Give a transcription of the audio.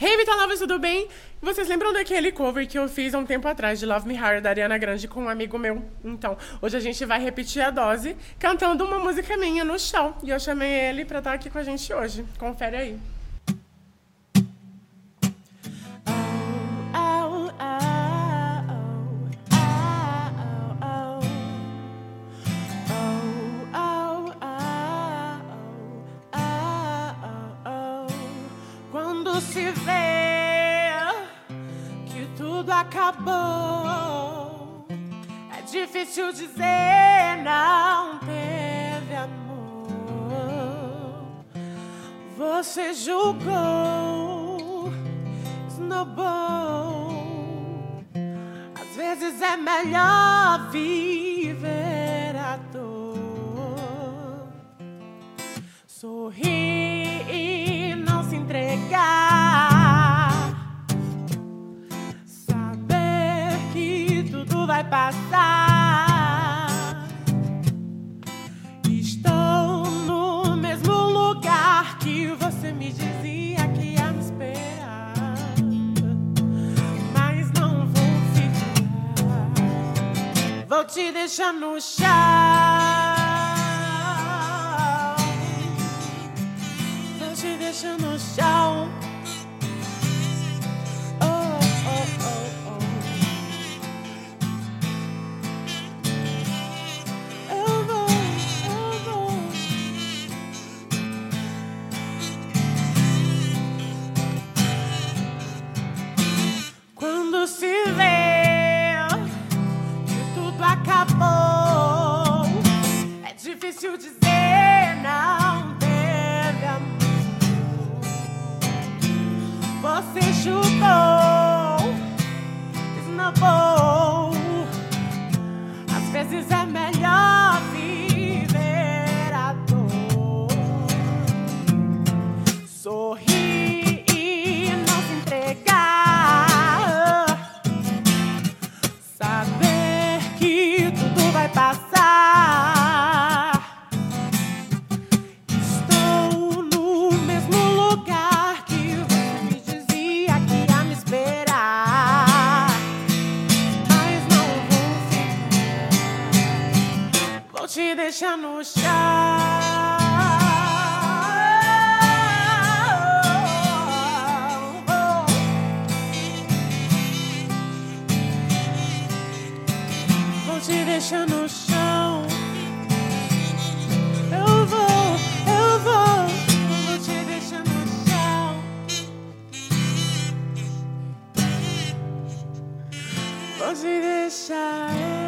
Hey, Vitor Novas, tudo bem? Vocês lembram daquele cover que eu fiz há um tempo atrás de Love Me Hard da Ariana Grande com um amigo meu? Então, hoje a gente vai repetir a dose cantando uma música minha no chão. E eu chamei ele pra estar aqui com a gente hoje. Confere aí. Quando se vê que tudo acabou, é difícil dizer não teve amor. Você julgou, snowball. Às vezes é melhor viver a dor. Passar. Estou no mesmo lugar que você me dizia que ia me esperar. Mas não vou ficar. Vou te deixar no chão. Difícil dizer não teve amor. Você chutou, esnobou. Às vezes é melhor te deixar no chão. Te deixar no chão. Eu vou, eu vou, vou te deixar no chão. Vou te deixar.